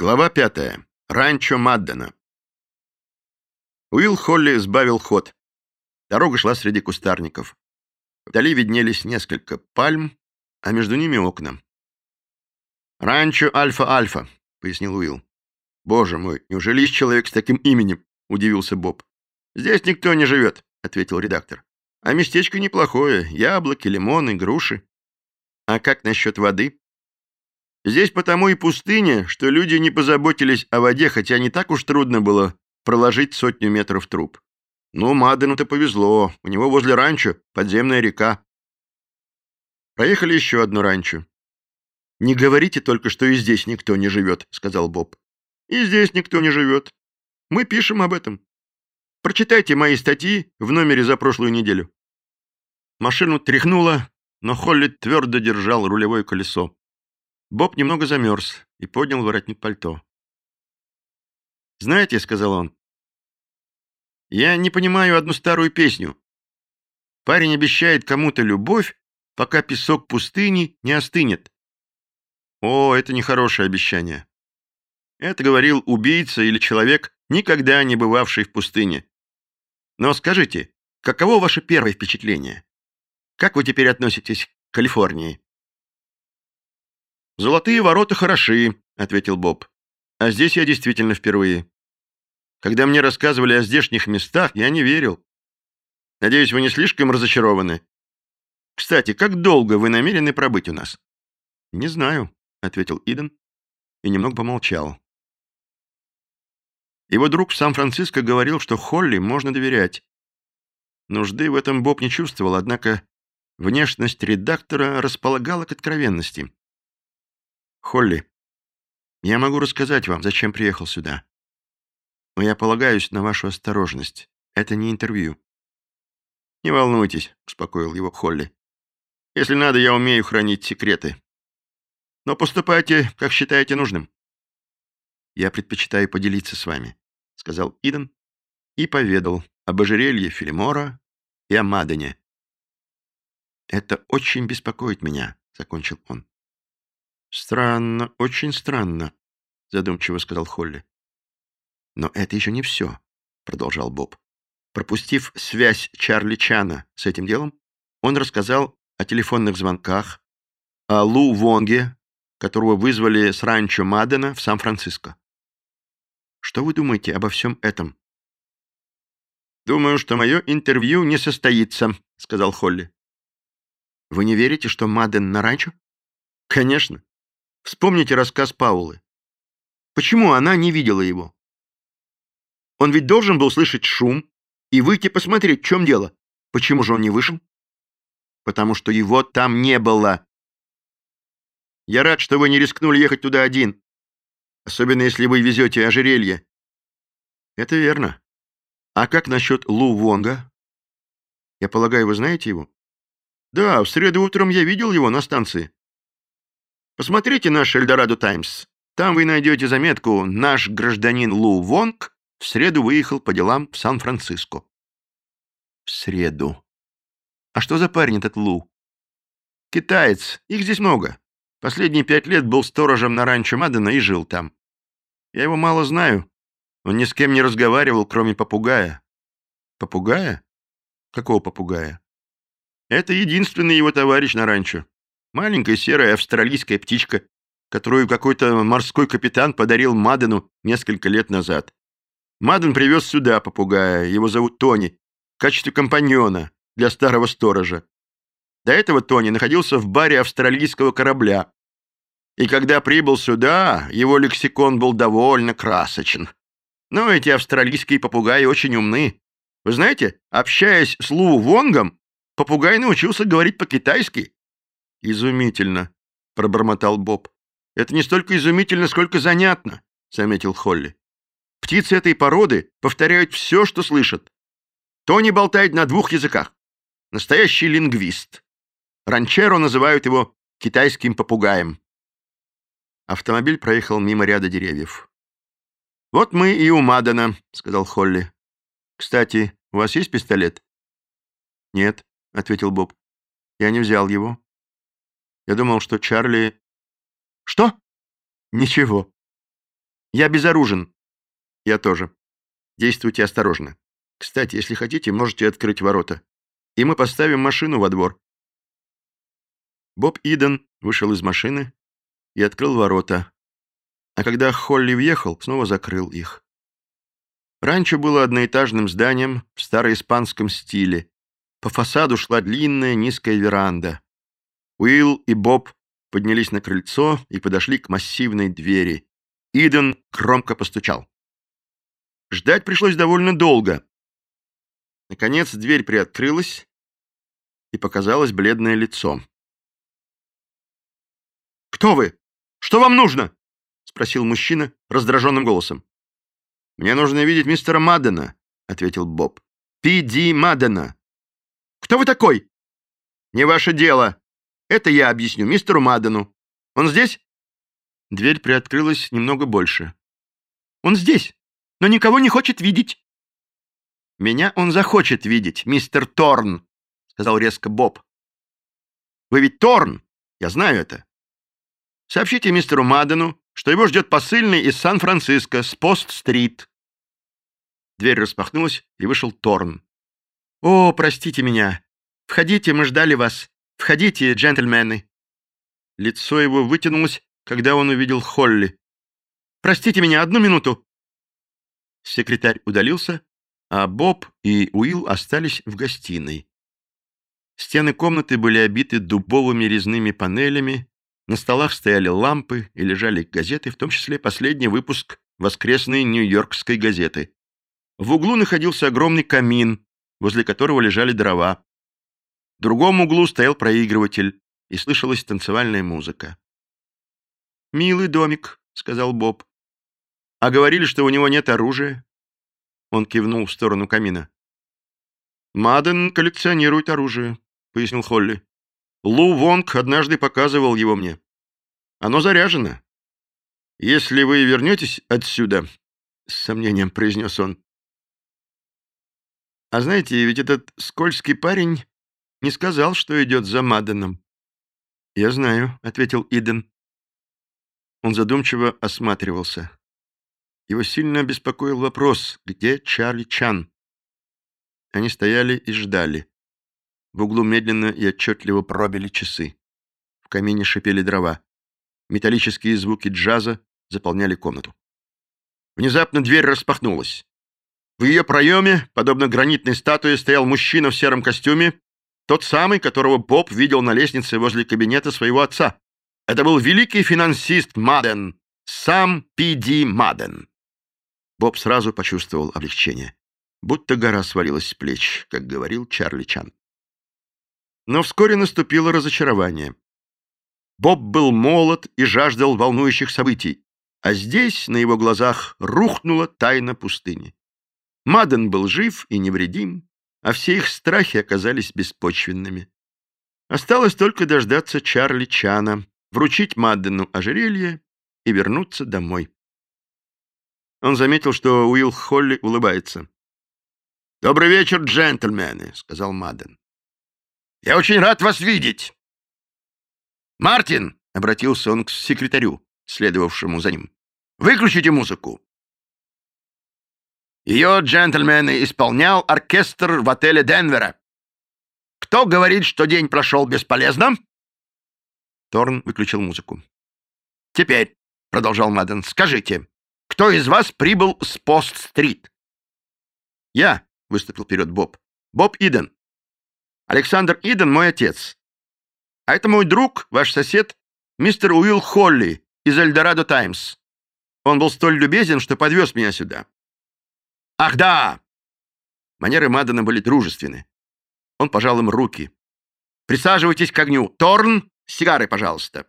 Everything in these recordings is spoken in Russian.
Глава пятая. Ранчо Маддена. Уилл Холли сбавил ход. Дорога шла среди кустарников. Вдали виднелись несколько пальм, а между ними окна. «Ранчо Альфа-Альфа», — пояснил Уилл. «Боже мой, неужели есть человек с таким именем?» — удивился Боб. «Здесь никто не живет», — ответил редактор. «А местечко неплохое. Яблоки, лимоны, груши. А как насчет воды?» Здесь потому и пустыня, что люди не позаботились о воде, хотя не так уж трудно было проложить сотню метров труб. Ну, Мадену-то повезло, у него возле ранчо подземная река. Проехали еще одно ранчо. «Не говорите только, что и здесь никто не живет», — сказал Боб. «И здесь никто не живет. Мы пишем об этом. Прочитайте мои статьи в номере за прошлую неделю». Машину тряхнуло, но Холли твердо держал рулевое колесо. Боб немного замерз и поднял воротник пальто. «Знаете», — сказал он, — «я не понимаю одну старую песню. Парень обещает кому-то любовь, пока песок пустыни не остынет. О, это нехорошее обещание. Это говорил убийца или человек, никогда не бывавший в пустыне. Но скажите, каково ваше первое впечатление? Как вы теперь относитесь к Калифорнии? «Золотые ворота хороши», — ответил Боб. «А здесь я действительно впервые. Когда мне рассказывали о здешних местах, я не верил. Надеюсь, вы не слишком разочарованы. Кстати, как долго вы намерены пробыть у нас?» «Не знаю», — ответил Иден и немного помолчал. Его друг в Сан-Франциско говорил, что Холли можно доверять. Нужды в этом Боб не чувствовал, однако внешность редактора располагала к откровенности. Холли, я могу рассказать вам, зачем приехал сюда. Но я полагаюсь на вашу осторожность. Это не интервью. Не волнуйтесь, успокоил его Холли. Если надо, я умею хранить секреты. Но поступайте, как считаете нужным. Я предпочитаю поделиться с вами, сказал Иден и поведал об ожерелье Филимора и о Мадене. «Это очень беспокоит меня», — закончил он. «Странно, очень странно», — задумчиво сказал Холли. «Но это еще не все», — продолжал Боб. Пропустив связь Чарли Чана с этим делом, он рассказал о телефонных звонках, о Лу Вонге, которого вызвали с ранчо Мадена в Сан-Франциско. Что вы думаете обо всем этом? «Думаю, что мое интервью не состоится», — сказал Холли. «Вы не верите, что Маден на ранчо?» «Конечно. Вспомните рассказ Паулы. Почему она не видела его? Он ведь должен был слышать шум и выйти посмотреть, в чем дело. Почему же он не вышел? Потому что его там не было. Я рад, что вы не рискнули ехать туда один. Особенно, если вы везете ожерелье. Это верно. А как насчет Лу Вонга? Я полагаю, вы знаете его? Да, в среду утром я видел его на станции. Посмотрите наш Эльдорадо Таймс. Там вы найдете заметку «Наш гражданин Лу Вонг в среду выехал по делам в Сан-Франциско». В среду. А что за парень этот Лу? Китаец. Их здесь много. Последние пять лет был сторожем на ранчо Мадена и жил там. Я его мало знаю. Он ни с кем не разговаривал, кроме попугая. Попугая? Какого попугая? Это единственный его товарищ на ранчо. Маленькая серая австралийская птичка, которую какой-то морской капитан подарил Мадену несколько лет назад. Маден привез сюда попугая, его зовут Тони, в качестве компаньона для старого сторожа. До этого Тони находился в баре австралийского корабля. И когда прибыл сюда, его лексикон был довольно красочен. Но эти австралийские попугаи очень умны. Вы знаете, общаясь с Лу Вонгом, попугай научился говорить по-китайски. «Изумительно», — пробормотал Боб. «Это не столько изумительно, сколько занятно», — заметил Холли. «Птицы этой породы повторяют все, что слышат. Тони болтает на двух языках. Настоящий лингвист. Ранчеро называют его китайским попугаем». Автомобиль проехал мимо ряда деревьев. «Вот мы и у Мадана», — сказал Холли. «Кстати, у вас есть пистолет?» «Нет», — ответил Боб. «Я не взял его. Я думал, что Чарли... Что? Ничего. Я безоружен. Я тоже. Действуйте осторожно. Кстати, если хотите, можете открыть ворота. И мы поставим машину во двор. Боб Иден вышел из машины и открыл ворота. А когда Холли въехал, снова закрыл их. Ранчо было одноэтажным зданием в староиспанском стиле. По фасаду шла длинная низкая веранда. Уилл и Боб поднялись на крыльцо и подошли к массивной двери. Иден громко постучал. Ждать пришлось довольно долго. Наконец дверь приоткрылась, и показалось бледное лицо. «Кто вы? Что вам нужно?» — спросил мужчина раздраженным голосом. «Мне нужно видеть мистера Маддена», — ответил Боб. «Пи Ди Маддена». «Кто вы такой?» «Не ваше дело. Это я объясню мистеру Маддену. Он здесь?» Дверь приоткрылась немного больше. «Он здесь, но никого не хочет видеть». «Меня он захочет видеть, мистер Торн», — сказал резко Боб. «Вы ведь Торн, я знаю это. Сообщите мистеру Маддену, что его ждет посыльный из Сан-Франциско с Пост-стрит». Дверь распахнулась, и вышел Торн. «О, простите меня. Входите, мы ждали вас. Входите, джентльмены». Лицо его вытянулось, когда он увидел Холли. «Простите меня, одну минуту». Секретарь удалился, а Боб и Уилл остались в гостиной. Стены комнаты были обиты дубовыми резными панелями, на столах стояли лампы и лежали газеты, в том числе последний выпуск воскресной Нью-Йоркской газеты. В углу находился огромный камин, возле которого лежали дрова. В другом углу стоял проигрыватель, и слышалась танцевальная музыка. «Милый домик», — сказал Боб. «А говорили, что у него нет оружия?» Он кивнул в сторону камина. «Маден коллекционирует оружие», — пояснил Холли. «Лу Вонг однажды показывал его мне. Оно заряжено. Если вы вернетесь отсюда, — с сомнением произнес он. А знаете, ведь этот скользкий парень не сказал, что идет за Маденом. «Я знаю», — ответил Иден. Он задумчиво осматривался. Его сильно беспокоил вопрос, где Чарли Чан? Они стояли и ждали. В углу медленно и отчетливо пробили часы. В камине шипели дрова. Металлические звуки джаза заполняли комнату. Внезапно дверь распахнулась. В ее проеме, подобно гранитной статуе, стоял мужчина в сером костюме, тот самый, которого Боб видел на лестнице возле кабинета своего отца. Это был великий финансист Маден, сам Пи Ди Маден. Боб сразу почувствовал облегчение. Будто гора свалилась с плеч, как говорил Чарли Чан. Но вскоре наступило разочарование. Боб был молод и жаждал волнующих событий, а здесь на его глазах рухнула тайна пустыни. Маден был жив и невредим, а все их страхи оказались беспочвенными. Осталось только дождаться Чарли Чана, вручить Маддену ожерелье и вернуться домой. Он заметил, что Уилл Холли улыбается. «Добрый вечер, джентльмены», — сказал Мадден. «Я очень рад вас видеть». «Мартин», — обратился он к секретарю, следовавшему за ним, — «выключите музыку». Ее, джентльмены, исполнял оркестр в отеле Денвера. Кто говорит, что день прошел бесполезно?» Торн выключил музыку. «Теперь», — продолжал Мадден, — «скажите, кто из вас прибыл с Пост-стрит?» «Я», — выступил вперед Боб. «Боб Иден. Александр Иден — мой отец. А это мой друг, ваш сосед, мистер Уилл Холли из Эльдорадо Таймс. Он был столь любезен, что подвез меня сюда». «Ах, да!» Манеры Маддена были дружественны. Он пожал им руки. «Присаживайтесь к огню. Торн, сигары, пожалуйста».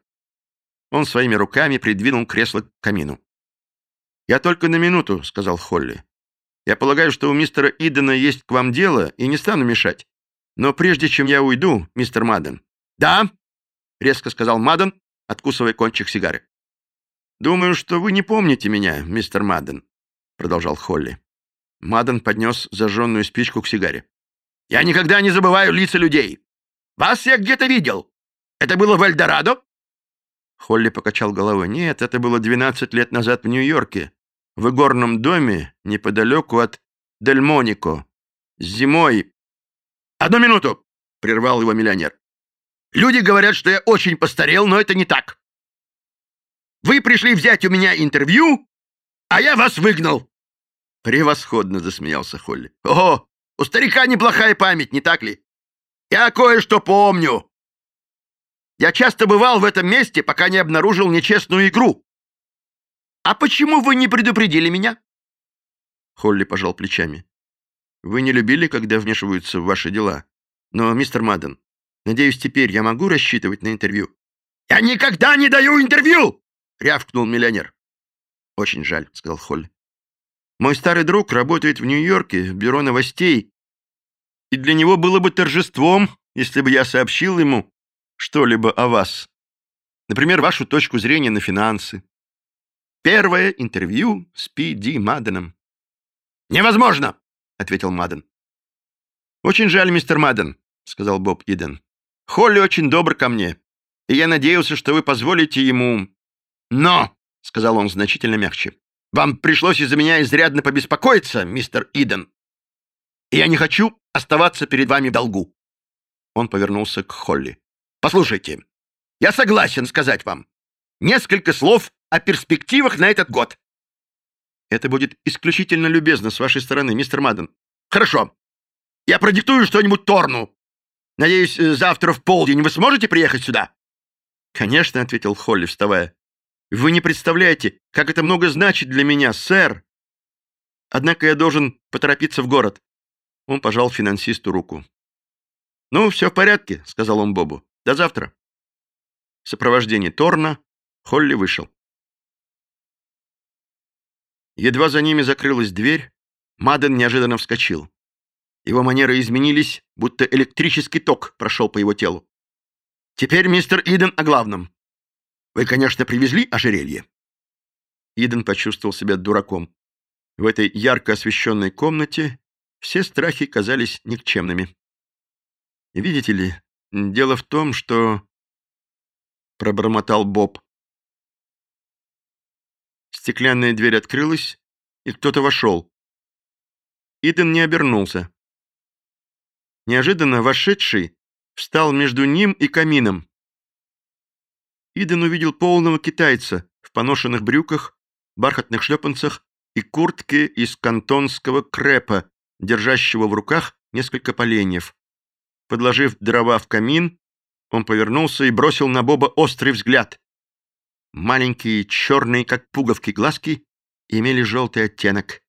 Он своими руками придвинул кресло к камину. «Я только на минуту», — сказал Холли. «Я полагаю, что у мистера Идена есть к вам дело, и не стану мешать. Но прежде чем я уйду, мистер Мадден...» «Да», — резко сказал Мадден, откусывая кончик сигары. «Думаю, что вы не помните меня, мистер Мадден», — продолжал Холли. Мадден поднес зажженную спичку к сигаре. «Я никогда не забываю лица людей. Вас я где-то видел. Это было в Эльдорадо?» Холли покачал головой. «Нет, это было 12 лет назад в Нью-Йорке, в игорном доме неподалеку от Дельмонико. Зимой...» «Одну минуту!» — прервал его миллионер. «Люди говорят, что я очень постарел, но это не так. Вы пришли взять у меня интервью, а я вас выгнал!» «Превосходно!» — засмеялся Холли. «О, у старика неплохая память, не так ли? Я кое-что помню. Я часто бывал в этом месте, пока не обнаружил нечестную игру. А почему вы не предупредили меня? Холли пожал плечами. Вы не любили, когда вмешиваются в ваши дела. Но, мистер Мадден, надеюсь, теперь я могу рассчитывать на интервью? Я никогда не даю интервью! рявкнул миллионер. Очень жаль, сказал Холли. Мой старый друг работает в Нью-Йорке, в бюро новостей, и для него было бы торжеством, если бы я сообщил ему, что-либо о вас. Например, вашу точку зрения на финансы. Первое интервью с Пи Ди Мадденом. «Невозможно!» — ответил Мадден. «Очень жаль, мистер Мадден», — сказал Боб Иден. «Холли очень добр ко мне, и я надеялся, что вы позволите ему...» «Но!» — сказал он значительно мягче. «Вам пришлось из-за меня изрядно побеспокоиться, мистер Иден. И я не хочу оставаться перед вами в долгу». Он повернулся к Холли. Послушайте, я согласен сказать вам несколько слов о перспективах на этот год. Это будет исключительно любезно с вашей стороны, мистер Мадден. Хорошо. Я продиктую что-нибудь Торну. Надеюсь, завтра в полдень вы сможете приехать сюда? Конечно, ответил Холли, вставая. Вы не представляете, как это много значит для меня, сэр. Однако я должен поторопиться в город. Он пожал финансисту руку. «Ну, все в порядке», — сказал он Бобу. До завтра. В сопровождении Торна Холли вышел. Едва за ними закрылась дверь, Маден неожиданно вскочил. Его манеры изменились, будто электрический ток прошел по его телу. «Теперь, мистер Иден, о главном. Вы, конечно, привезли ожерелье?» Иден почувствовал себя дураком. В этой ярко освещенной комнате все страхи казались никчемными. «Видите ли, Дело в том, что... Пробормотал Боб. Стеклянная дверь открылась, и кто-то вошел. Иден не обернулся. Неожиданно вошедший встал между ним и камином. Иден увидел полного китайца в поношенных брюках, бархатных шлепанцах и куртке из кантонского крепа, держащего в руках несколько поленьев. Подложив дрова в камин, он повернулся и бросил на Боба острый взгляд. Маленькие, черные, как пуговки, глазки имели желтый оттенок.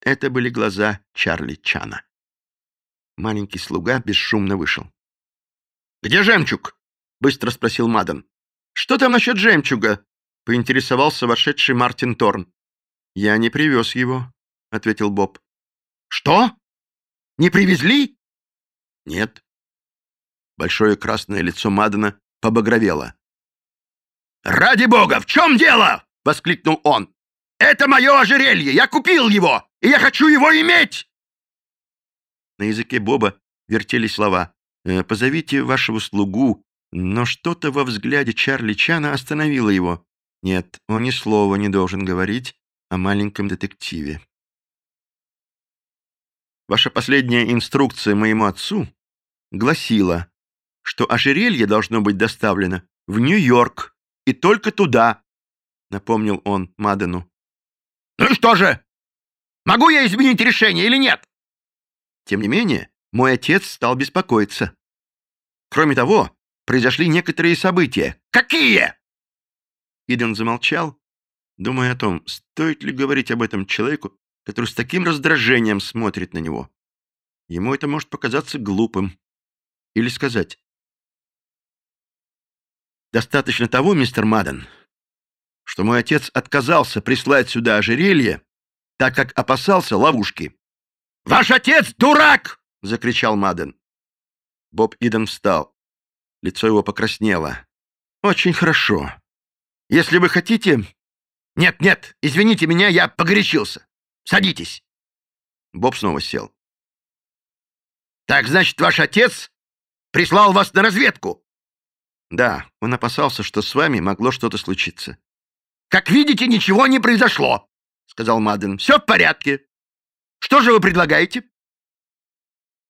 Это были глаза Чарли Чана. Маленький слуга бесшумно вышел. «Где жемчуг?» — быстро спросил Мадан. «Что там насчет жемчуга?» — поинтересовался вошедший Мартин Торн. «Я не привез его», — ответил Боб. «Что? Не привезли?» «Нет». Большое красное лицо Мадана побагровело. «Ради бога, в чем дело?» — воскликнул он. «Это мое ожерелье! Я купил его, и я хочу его иметь!» На языке Боба вертелись слова. «Э, «Позовите вашего слугу», но что-то во взгляде Чарли Чана остановило его. Нет, он ни слова не должен говорить о маленьком детективе. Ваша последняя инструкция моему отцу гласила что ожерелье должно быть доставлено в Нью-Йорк и только туда, напомнил он Мадену. Ну что же? Могу я изменить решение или нет? Тем не менее, мой отец стал беспокоиться. Кроме того, произошли некоторые события. Какие? Иден замолчал, думая о том, стоит ли говорить об этом человеку, который с таким раздражением смотрит на него. Ему это может показаться глупым. Или сказать, Достаточно того, мистер Маден, что мой отец отказался прислать сюда ожерелье, так как опасался ловушки. «Ваш отец дурак!» — закричал Маден. Боб Иден встал. Лицо его покраснело. «Очень хорошо. Если вы хотите...» «Нет, нет, извините меня, я погорячился. Садитесь». Боб снова сел. «Так, значит, ваш отец прислал вас на разведку?» Да, он опасался, что с вами могло что-то случиться. «Как видите, ничего не произошло», — сказал Мадден. «Все в порядке. Что же вы предлагаете?»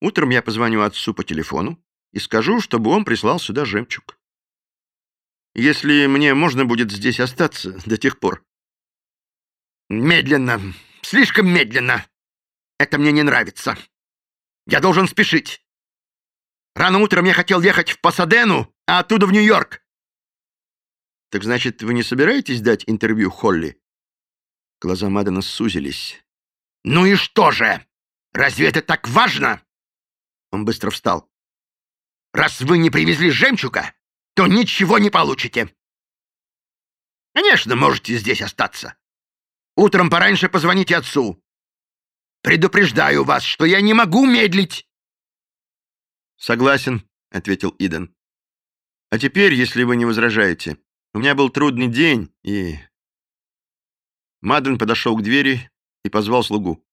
Утром я позвоню отцу по телефону и скажу, чтобы он прислал сюда жемчуг. Если мне можно будет здесь остаться до тех пор. Медленно, слишком медленно. Это мне не нравится. Я должен спешить. Рано утром я хотел ехать в Пасадену, а оттуда в Нью-Йорк. Так значит, вы не собираетесь дать интервью Холли? Глаза Мадена сузились. Ну и что же? Разве это так важно? Он быстро встал. Раз вы не привезли жемчуга, то ничего не получите. Конечно, можете здесь остаться. Утром пораньше позвоните отцу. Предупреждаю вас, что я не могу медлить. Согласен, ответил Иден. А теперь, если вы не возражаете, у меня был трудный день, и... Маден подошел к двери и позвал слугу.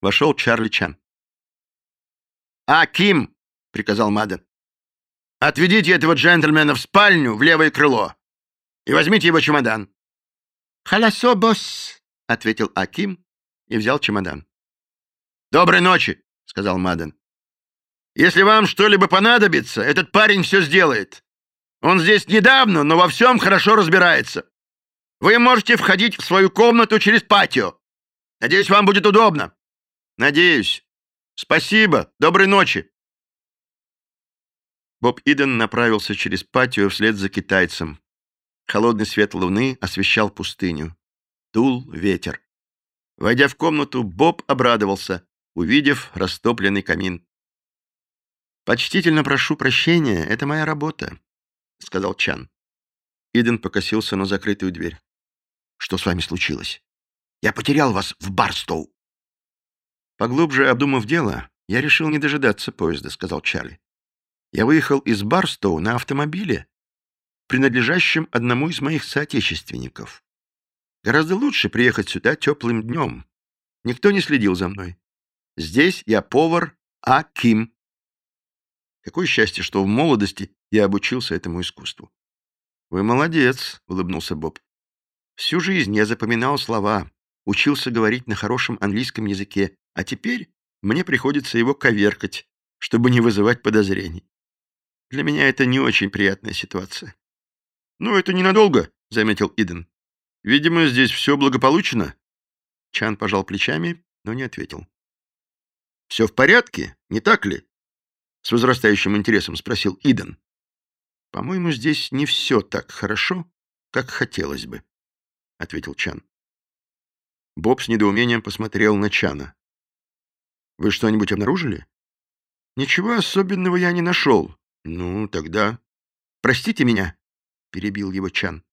Вошел Чарли Чан. «А, Ким!» — приказал Маден. «Отведите этого джентльмена в спальню, в левое крыло, и возьмите его чемодан». «Халясо, босс!» — ответил Аким и взял чемодан. «Доброй ночи!» — сказал Маден. «Если вам что-либо понадобится, этот парень все сделает. Он здесь недавно, но во всем хорошо разбирается. Вы можете входить в свою комнату через патио. Надеюсь, вам будет удобно». «Надеюсь. Спасибо. Доброй ночи». Боб Иден направился через патио вслед за китайцем. Холодный свет луны освещал пустыню. Дул ветер. Войдя в комнату, Боб обрадовался, увидев растопленный камин. «Почтительно прошу прощения, это моя работа», — сказал Чан. Иден покосился на закрытую дверь. «Что с вами случилось? Я потерял вас в Барстоу». Поглубже обдумав дело, я решил не дожидаться поезда, — сказал Чарли. Я выехал из Барстоу на автомобиле, принадлежащем одному из моих соотечественников. Гораздо лучше приехать сюда теплым днем. Никто не следил за мной. Здесь я повар А. Ким. Какое счастье, что в молодости я обучился этому искусству. «Вы молодец», — улыбнулся Боб. «Всю жизнь я запоминал слова, учился говорить на хорошем английском языке, а теперь мне приходится его коверкать, чтобы не вызывать подозрений. Для меня это не очень приятная ситуация. «Ну, это ненадолго», — заметил Иден. «Видимо, здесь все благополучно». Чан пожал плечами, но не ответил. «Все в порядке, не так ли?» С возрастающим интересом спросил Иден. «По-моему, здесь не все так хорошо, как хотелось бы», — ответил Чан. Боб с недоумением посмотрел на Чана. Вы что-нибудь обнаружили? Ничего особенного я не нашел. Ну, тогда... Простите меня, перебил его Чан.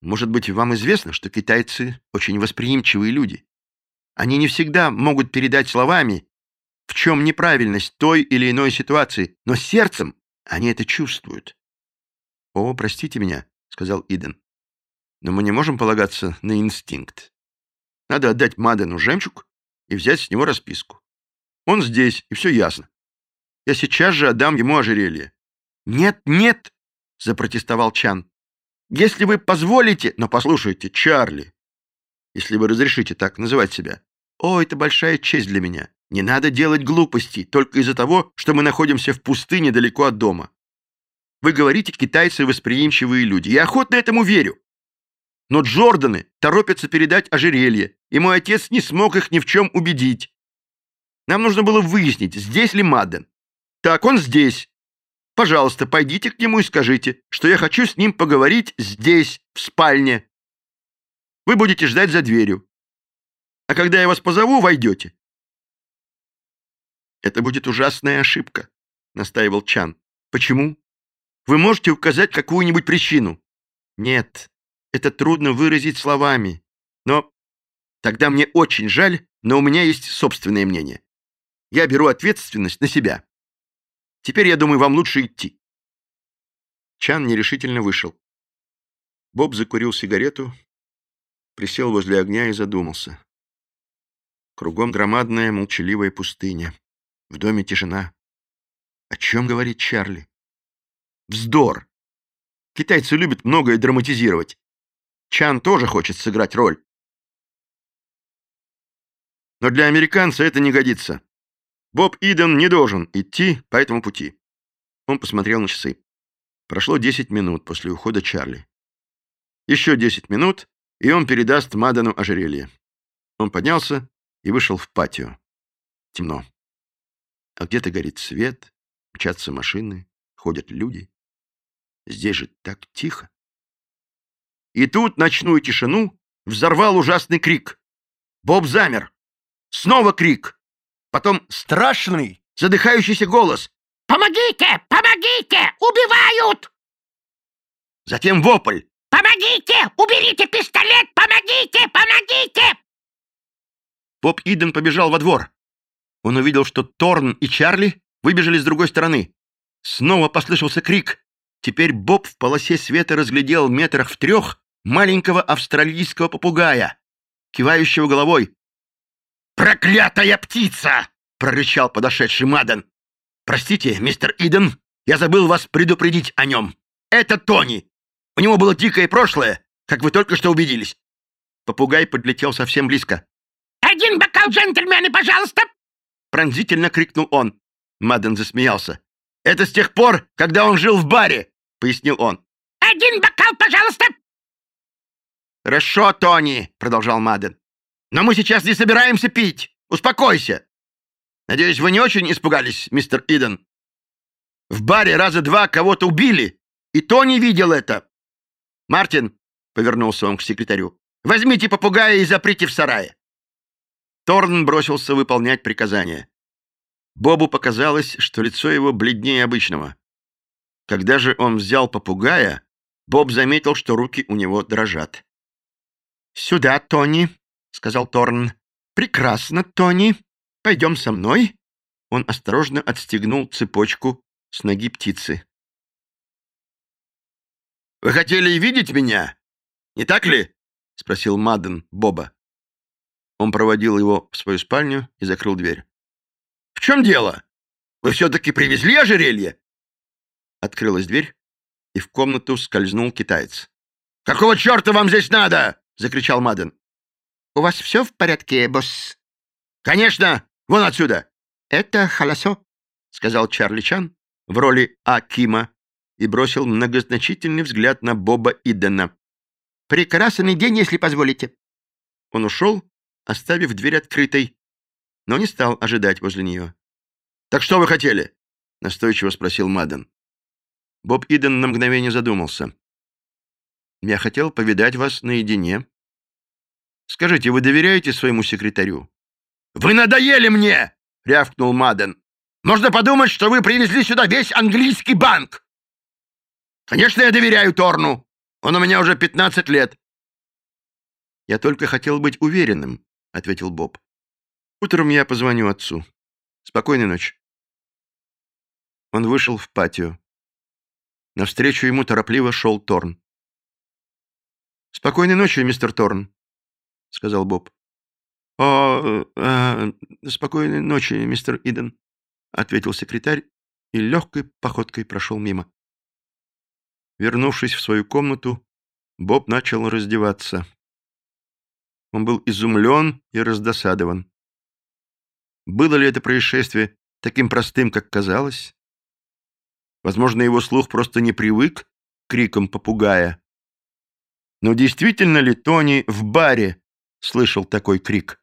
Может быть, вам известно, что китайцы очень восприимчивые люди. Они не всегда могут передать словами, в чем неправильность той или иной ситуации, но сердцем они это чувствуют. «О, простите меня», — сказал Иден, — «но мы не можем полагаться на инстинкт. Надо отдать Мадену жемчуг, и взять с него расписку. Он здесь, и все ясно. Я сейчас же отдам ему ожерелье. «Нет, нет!» — запротестовал Чан. «Если вы позволите...» «Но послушайте, Чарли, если вы разрешите так называть себя. О, это большая честь для меня. Не надо делать глупостей только из-за того, что мы находимся в пустыне далеко от дома. Вы говорите, китайцы восприимчивые люди. Я охотно этому верю. Но Джорданы торопятся передать ожерелье, и мой отец не смог их ни в чем убедить. Нам нужно было выяснить, здесь ли Мадден. Так, он здесь. Пожалуйста, пойдите к нему и скажите, что я хочу с ним поговорить здесь, в спальне. Вы будете ждать за дверью. А когда я вас позову, войдете. Это будет ужасная ошибка, настаивал Чан. Почему? Вы можете указать какую-нибудь причину? Нет, это трудно выразить словами. Но тогда мне очень жаль, но у меня есть собственное мнение. Я беру ответственность на себя. Теперь, я думаю, вам лучше идти. Чан нерешительно вышел. Боб закурил сигарету, присел возле огня и задумался. Кругом громадная молчаливая пустыня. В доме тишина. О чем говорит Чарли? Вздор. Китайцы любят многое драматизировать. Чан тоже хочет сыграть роль. Но для американца это не годится. Боб Иден не должен идти по этому пути. Он посмотрел на часы. Прошло 10 минут после ухода Чарли. Еще 10 минут, и он передаст Мадану ожерелье. Он поднялся и вышел в патио. Темно. А где-то горит свет, мчатся машины, ходят люди. Здесь же так тихо. И тут ночную тишину взорвал ужасный крик. Боб замер. Снова крик. Потом страшный, задыхающийся голос. «Помогите! Помогите! Убивают!» Затем вопль. «Помогите! Уберите пистолет! Помогите! Помогите!» Боб Иден побежал во двор. Он увидел, что Торн и Чарли выбежали с другой стороны. Снова послышался крик. Теперь Боб в полосе света разглядел метрах в трех маленького австралийского попугая, кивающего головой. «Проклятая птица!» — прорычал подошедший Маден. «Простите, мистер Иден, я забыл вас предупредить о нем. Это Тони. У него было дикое прошлое, как вы только что убедились». Попугай подлетел совсем близко. «Один бокал, джентльмены, пожалуйста!» Пронзительно крикнул он. Маден засмеялся. «Это с тех пор, когда он жил в баре», — пояснил он. «Один бокал, пожалуйста!» «Хорошо, Тони», — продолжал Маден. «Но мы сейчас не собираемся пить. Успокойся. Надеюсь, вы не очень испугались, мистер Иден. В баре раза два кого-то убили, и Тони видел это. Мартин, — повернулся он к секретарю, — возьмите попугая и заприте в сарае. Торн бросился выполнять приказание. Бобу показалось, что лицо его бледнее обычного. Когда же он взял попугая, Боб заметил, что руки у него дрожат. «Сюда, Тони», — сказал Торн. «Прекрасно, Тони. Пойдем со мной». Он осторожно отстегнул цепочку с ноги птицы. «Вы хотели видеть меня? Не так ли?» — спросил Мадден Боба. Он проводил его в свою спальню и закрыл дверь. «В чем дело? Вы все-таки привезли ожерелье?» Открылась дверь, и в комнату скользнул китаец. «Какого черта вам здесь надо?» — закричал Маден. «У вас все в порядке, босс?» «Конечно! Вон отсюда!» «Это холосо», — сказал Чарли Чан в роли Акима и бросил многозначительный взгляд на Боба Идена. «Прекрасный день, если позволите». Он ушел, оставив дверь открытой, но не стал ожидать возле нее. «Так что вы хотели?» — настойчиво спросил Маден. Боб Иден на мгновение задумался. «Я хотел повидать вас наедине», Скажите, вы доверяете своему секретарю?» «Вы надоели мне!» — рявкнул Маден. «Можно подумать, что вы привезли сюда весь английский банк!» «Конечно, я доверяю Торну. Он у меня уже 15 лет». «Я только хотел быть уверенным», — ответил Боб. «Утром я позвоню отцу. Спокойной ночи». Он вышел в патио. Навстречу ему торопливо шел Торн. «Спокойной ночи, мистер Торн», — сказал Боб. «О, э, спокойной ночи, мистер Иден», — ответил секретарь и легкой походкой прошел мимо. Вернувшись в свою комнату, Боб начал раздеваться. Он был изумлен и раздосадован. Было ли это происшествие таким простым, как казалось? Возможно, его слух просто не привык к крикам попугая. Но действительно ли Тони в баре слышал такой крик.